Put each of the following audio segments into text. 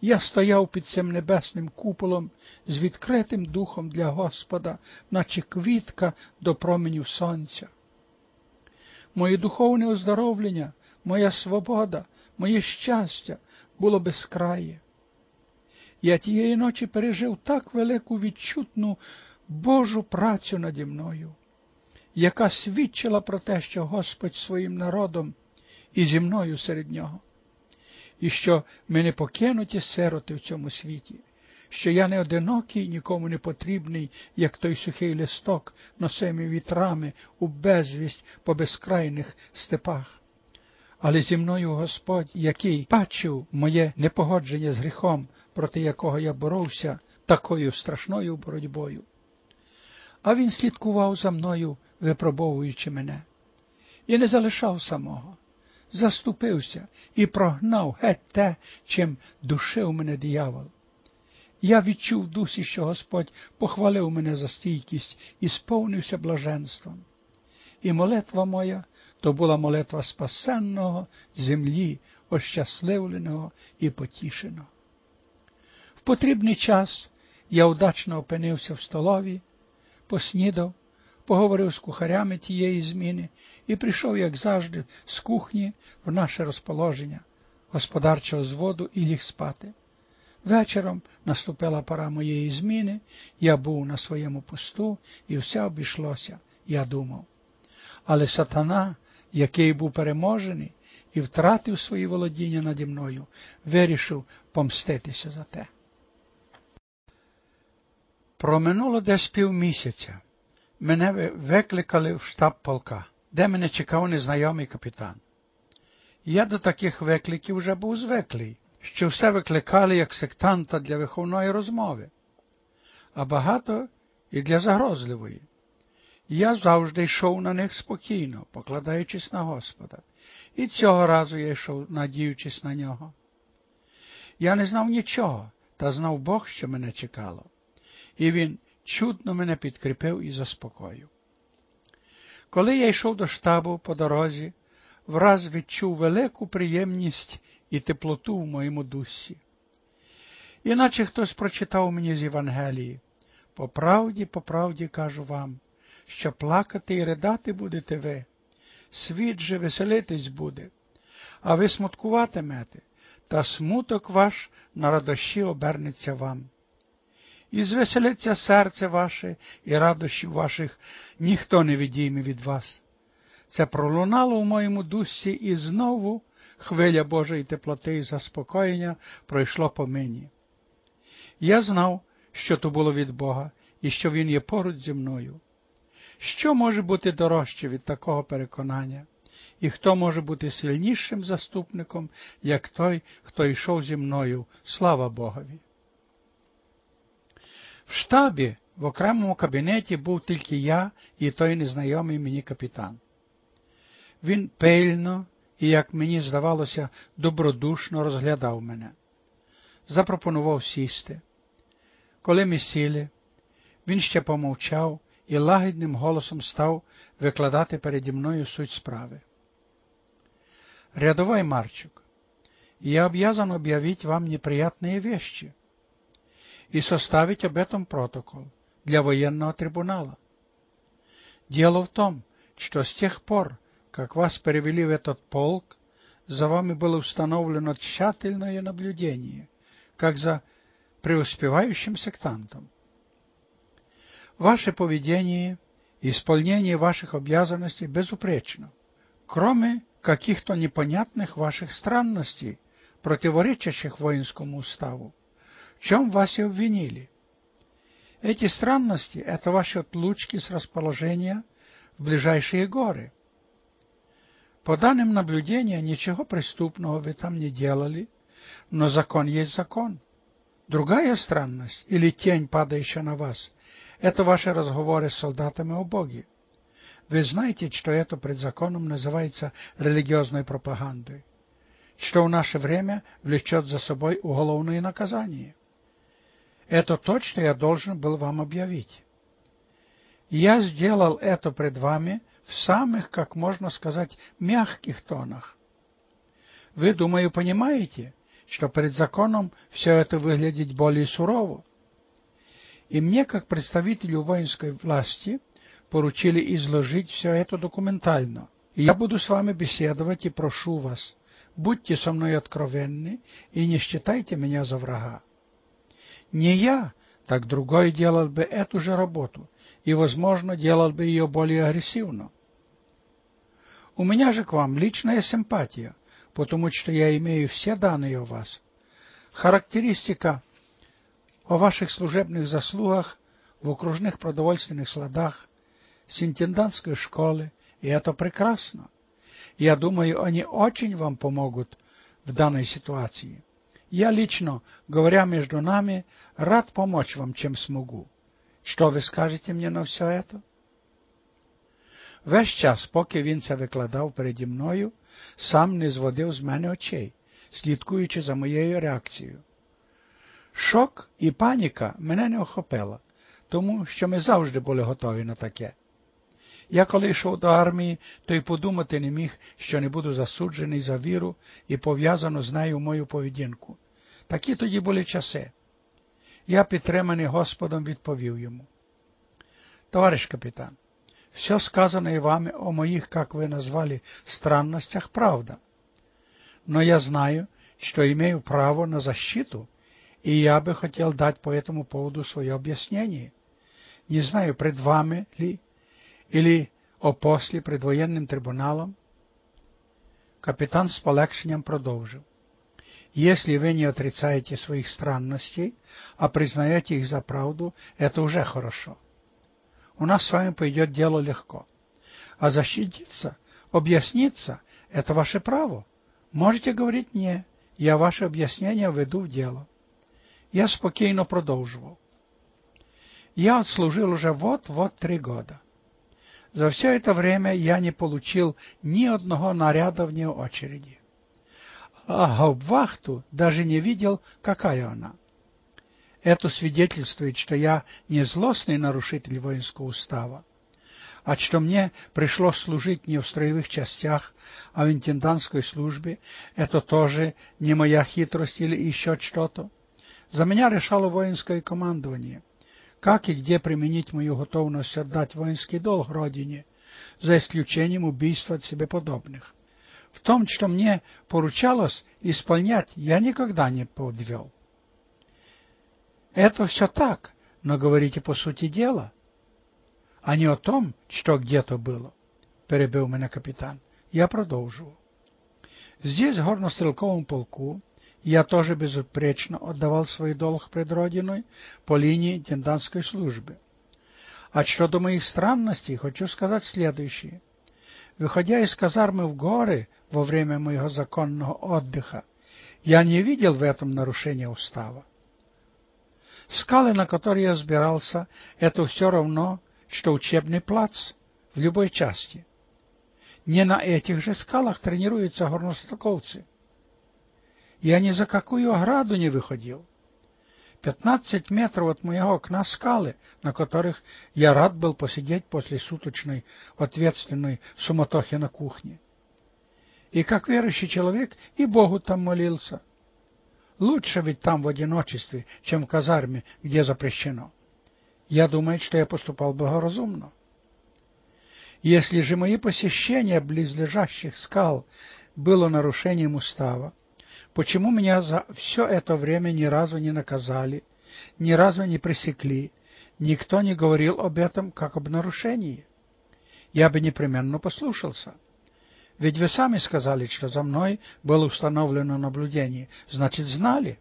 Я стояв під цим небесним куполом з відкритим духом для Господа, наче квітка до променів сонця. Моє духовне оздоровлення, моя свобода, моє щастя було безкрає. Я тієї ночі пережив так велику відчутну Божу працю наді мною, яка свідчила про те, що Господь своїм народом і зі мною серед нього, і що ми не покинуті сироти в цьому світі, що я не одинокий, нікому не потрібний, як той сухий листок, носимий вітрами у безвість по безкрайних степах. Але зі мною Господь, який бачив моє непогодження з гріхом, проти якого я боровся такою страшною боротьбою. А він слідкував за мною, випробовуючи мене, і не залишав самого, заступився і прогнав геть те, чим душив мене диявол. Я відчув в дусі, що Господь похвалив мене за стійкість і сповнився блаженством. І молитва моя то була молитва спасенного землі, ощасливленого і потішеного. В потрібний час я удачно опинився в столові, поснідав, поговорив з кухарями тієї зміни і прийшов, як завжди, з кухні в наше розположення, господарчого зводу і ліг спати. Вечором наступила пора моєї зміни, я був на своєму посту, і все обійшлося, я думав. Але сатана, який був переможений і втратив свої володіння наді мною, вирішив помститися за те. Проминуло десь півмісяця. Мене викликали в штаб полка, де мене чекав незнайомий капітан. Я до таких викликів вже був звиклий, що все викликали як сектанта для виховної розмови, а багато і для загрозливої. Я завжди йшов на них спокійно, покладаючись на Господа, і цього разу я йшов, надіючись на нього. Я не знав нічого, та знав Бог, що мене чекало, і він чудно мене підкріпив і заспокоїв. Коли я йшов до штабу по дорозі, враз відчув велику приємність і теплоту в моєму дусі. Іначе хтось прочитав мені з Євангелії. По правді, по правді кажу вам, що плакати і ридати будете ви, світ же веселитись буде, а ви смуткуватимете, та смуток ваш на радощі обернеться вам. І звеселиться серце ваше, і радощів ваших ніхто не відійме від вас. Це пролунало в моєму дусі, і знову хвиля Божої теплоти і заспокоєння пройшло по мені. Я знав, що то було від Бога і що Він є поруч зі мною. Що може бути дорожче від такого переконання? І хто може бути сильнішим заступником, як той, хто йшов зі мною, слава Богові? Штабі в окремому кабінеті був тільки я і той незнайомий мені капітан. Він пильно і, як мені здавалося, добродушно розглядав мене, запропонував сісти. Коли ми сіли, він ще помовчав і лагідним голосом став викладати переді мною суть справи. Рядовой Марчук, я обязан объявить вам неприятные вещи и составить об этом протокол для военного трибунала. Дело в том, что с тех пор, как вас перевели в этот полк, за вами было установлено тщательное наблюдение, как за преуспевающим сектантом. Ваше поведение и исполнение ваших обязанностей безупречно, кроме каких-то непонятных ваших странностей, противоречащих воинскому уставу. В чем вас и обвинили? Эти странности – это ваши отлучки с расположения в ближайшие горы. По данным наблюдения, ничего преступного вы там не делали, но закон есть закон. Другая странность или тень, падающая на вас, это ваши разговоры с солдатами о Боге. Вы знаете, что это пред законом называется религиозной пропагандой, что в наше время влечет за собой уголовное наказание. Это то, что я должен был вам объявить. Я сделал это пред вами в самых, как можно сказать, мягких тонах. Вы, думаю, понимаете, что перед законом все это выглядит более сурово. И мне, как представителю воинской власти, поручили изложить все это документально. И я буду с вами беседовать и прошу вас, будьте со мной откровенны и не считайте меня за врага. Не я, так другой делал бы эту же работу и, возможно, делал бы ее более агрессивно. У меня же к вам личная симпатия, потому что я имею все данные о вас. Характеристика о ваших служебных заслугах в окружных продовольственных складах, с интендантской школы, и это прекрасно. Я думаю, они очень вам помогут в данной ситуации. Я лично, говоря между нами, рад помочь вам, чем смогу. Що ви скажете мені на все це? Весь час, поки він це викладав переді мною, сам не зводив з мене очей, слідкуючи за моєю реакцією. Шок і паніка мене не охопила, тому що ми завжди були готові на таке. Я коли йшов до армії, то й подумати не міг, що не буду засуджений за віру і пов'язано з нею мою поведінку. Такі тоді були часи. Я, підтриманий Господом, відповів йому. Товарищ капитан, все сказанное вами о моих, как вы назвали, странностях, правда. Но я знаю, что имею право на защиту, и я бы хотел дать по этому поводу свое объяснение. Не знаю, пред вами ли, или о после пред военным трибуналом. Капитан с полегшением продолжил. Если вы не отрицаете своих странностей, а признаете их за правду, это уже хорошо. У нас с вами пойдет дело легко. А защититься, объясниться – это ваше право. Можете говорить «не», я ваше объяснение веду в дело. Я спокойно продолживал. Я отслужил уже вот-вот три года. За все это время я не получил ни одного наряда вне очереди а гауптвахту даже не видел, какая она. Это свидетельствует, что я не злостный нарушитель воинского устава, а что мне пришлось служить не в строевых частях, а в интендантской службе, это тоже не моя хитрость или еще что-то. За меня решало воинское командование, как и где применить мою готовность отдать воинский долг родине, за исключением убийства от себе подобных. В том, что мне поручалось исполнять, я никогда не подвел. Это все так, но говорите по сути дела, а не о том, что где-то было, перебил меня капитан. Я продолжил. Здесь, в горнострелковом полку, я тоже безупречно отдавал свой долг пред Родиной по линии интендантской службы. А что до моих странностей, хочу сказать следующее. Выходя из казармы в горы во время моего законного отдыха, я не видел в этом нарушения устава. Скалы, на которые я сбирался, это все равно, что учебный плац в любой части. Не на этих же скалах тренируются горностаковцы. Я ни за какую ограду не выходил. Пятнадцать метров от моего окна скалы, на которых я рад был посидеть после суточной ответственной суматохи на кухне. И как верующий человек и Богу там молился. Лучше ведь там в одиночестве, чем в казарме, где запрещено. Я думаю, что я поступал благоразумно. Если же мои посещения близлежащих скал было нарушением устава, Почему меня за все это время ни разу не наказали, ни разу не пресекли, никто не говорил об этом как об нарушении? Я бы непременно послушался. Ведь вы сами сказали, что за мной было установлено наблюдение, значит, знали.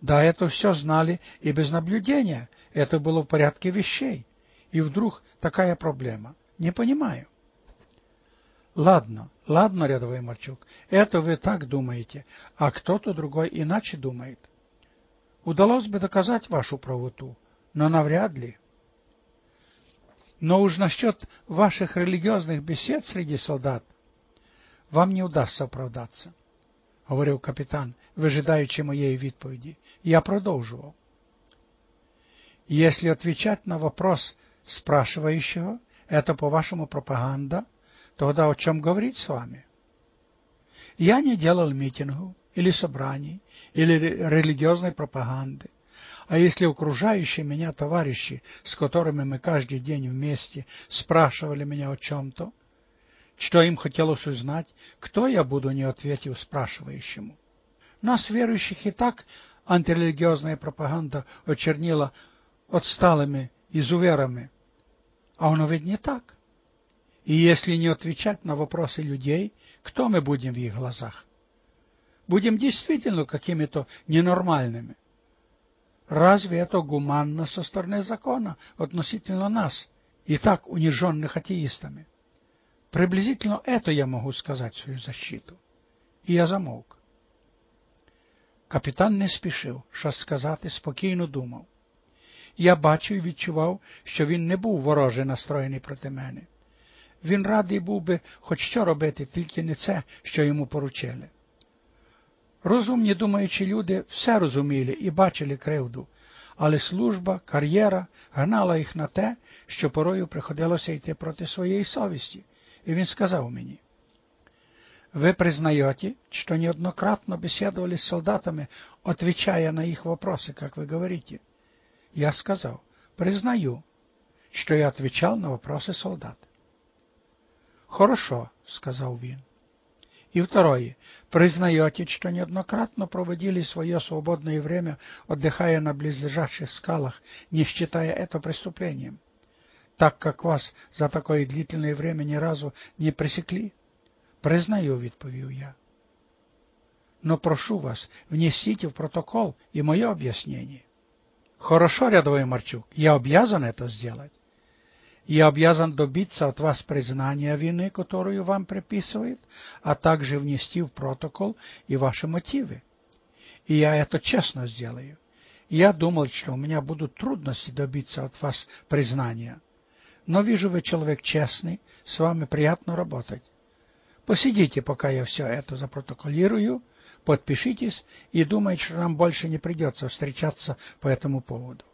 Да, это все знали и без наблюдения, это было в порядке вещей. И вдруг такая проблема. Не понимаю. Ладно, ладно, рядовой Марчук, это вы так думаете, а кто-то другой иначе думает. Удалось бы доказать вашу правоту, но навряд ли. Но уж насчет ваших религиозных бесед среди солдат вам не удастся оправдаться, — говорил капитан, выжидаючи моей відповіді. Я продолживал. Если отвечать на вопрос спрашивающего, это, по-вашему, пропаганда — Тогда о чем говорить с вами? Я не делал митингов, или собраний, или религиозной пропаганды. А если окружающие меня товарищи, с которыми мы каждый день вместе, спрашивали меня о чем-то, что им хотелось узнать, кто я буду, не ответив спрашивающему. Нас, верующих, и так антирелигиозная пропаганда очернила отсталыми изуверами. А оно ведь не так. И если не отвечать на вопросы людей, кто мы будем в их глазах? Будем действительно какими-то ненормальными. Разве это гуманно со стороны закона относительно нас, и так униженных атеистами? Приблизительно это я могу сказать в свою защиту. І я замовк. Капітан не спішив щось сказати, спокійно думав. Я бачив і відчував, що він не був вороже настроєний проти мене. Він радий був би хоч що робити, тільки не це, що йому поручили. Розумні думаючі люди все розуміли і бачили кривду, але служба, кар'єра гнала їх на те, що порою приходилося йти проти своєї совісті, и він сказав мені, Вы признаете, что неоднократно беседовали с солдатами, отвечая на их вопросы, как вы говорите? Я сказал, признаю, что я отвечал на вопросы солдат. Хорошо, сказал він. И второе. Признаете, что неоднократно проводили свое свободное время, отдыхая на близлежащих скалах, не считая это преступлением? так как вас за такое длительное время ни разу не пресекли? Признаю, відповів я. Но прошу вас, внесите в протокол и мое объяснение. Хорошо, рядовой Марчук, я обязан это сделать. Я обязан добиться от вас признания вины, которую вам приписывают, а также внести в протокол и ваши мотивы. И я это честно сделаю. Я думал, что у меня будут трудности добиться от вас признания. Но вижу, вы человек честный, с вами приятно работать. Посидите, пока я все это запротоколирую, подпишитесь и думайте, что нам больше не придется встречаться по этому поводу.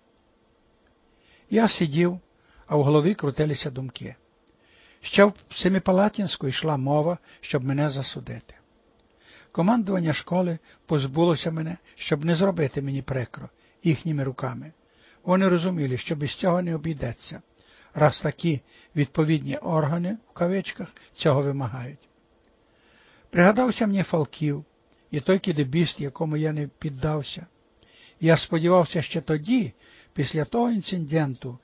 Я сидів, а в голові крутилися думки. Ще в Семипалатінську йшла мова, щоб мене засудити. Командування школи позбулося мене, щоб не зробити мені прикро їхніми руками. Вони розуміли, що без цього не обійдеться раз такі відповідні органи в кавичках цього вимагають. Пригадався мені Фалків і той кидебіст, якому я не піддався. Я сподівався ще тоді, після того інциденту,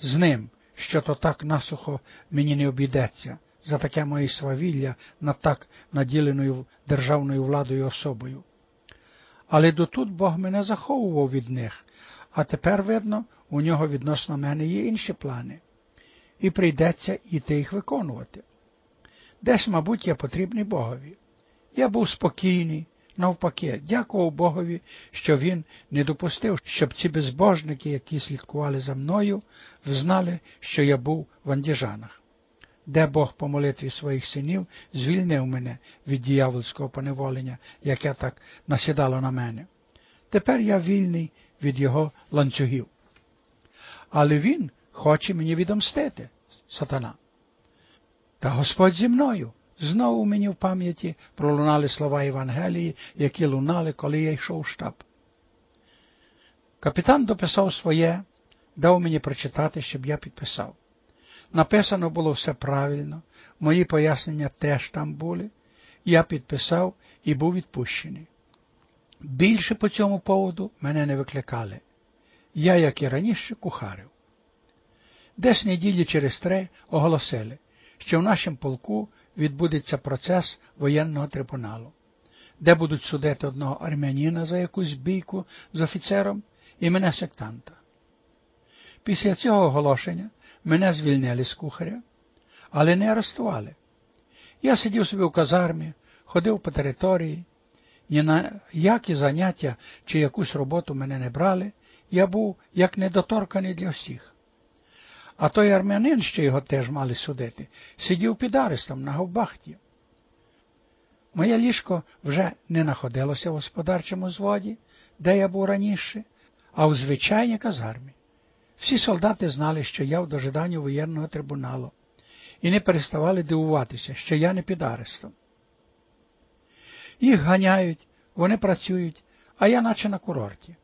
з ним, що то так насухо мені не обійдеться за таке моє свавілля над так наділеною державною владою особою. Але дотут Бог мене заховував від них, а тепер, видно, у нього відносно мене є інші плани, і прийдеться іти їх виконувати. Десь, мабуть, я потрібний Богові. Я був спокійний, навпаки, дякував Богові, що він не допустив, щоб ці безбожники, які слідкували за мною, взнали, що я був в андіжанах, де Бог по молитві своїх синів звільнив мене від діявольського поневолення, яке так насідало на мене. Тепер я вільний від його ланцюгів. Але він хоче мені відомстити, сатана. Та Господь зі мною. Знову мені в пам'яті пролунали слова Євангелії, які лунали, коли я йшов в штаб. Капітан дописав своє, дав мені прочитати, щоб я підписав. Написано було все правильно, мої пояснення теж там були. Я підписав і був відпущений. Більше по цьому поводу мене не викликали. Я, як і раніше, кухарив. Десь неділі через три оголосили, що в нашому полку відбудеться процес воєнного трибуналу, де будуть судити одного армяніна за якусь бійку з офіцером і мене сектанта. Після цього оголошення мене звільнили з кухаря, але не арестували. Я сидів собі в казармі, ходив по території, ні на які заняття чи якусь роботу мене не брали, я був як недоторканий для всіх. А той армянин, що його теж мали судити, сидів під арестом на Говбахті. Моє ліжко вже не знаходилося в господарчому зводі, де я був раніше, а в звичайній казармі. Всі солдати знали, що я в дожиданні воєнного трибуналу, і не переставали дивуватися, що я не під арестом. Їх ганяють вони працюють, а я наче на курорті.